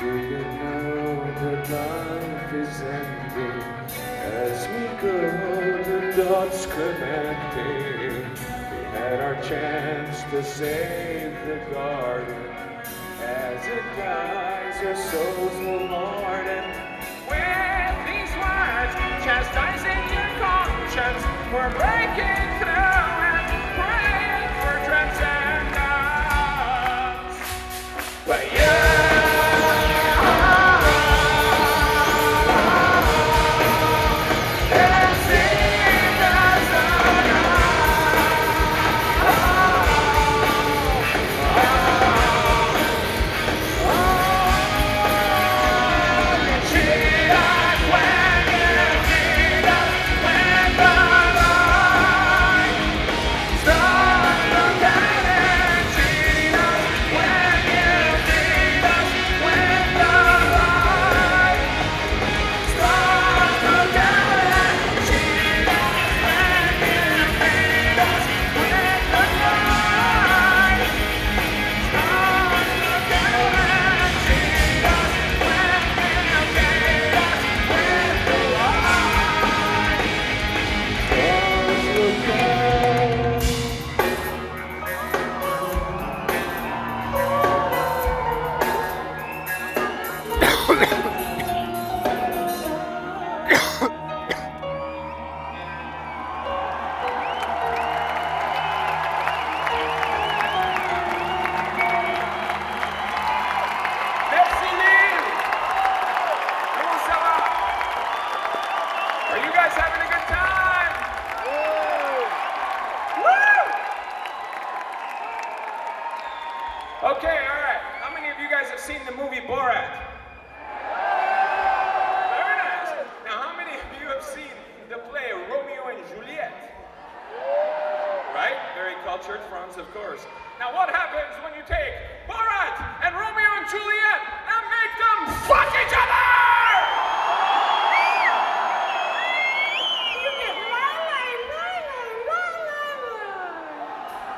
Do you know that life is ending as we go, the dots connecting? We had our chance to save the garden. As it dies, our souls will mourn and where. guys having a good time? Woo! Okay, all right. How many of you guys have seen the movie Borat? Very nice. Now, how many of you have seen the play Romeo and Juliet? Right? Very cultured France, of course. Now, what happens when you take Borat and Romeo and Juliet and make them fuck each other?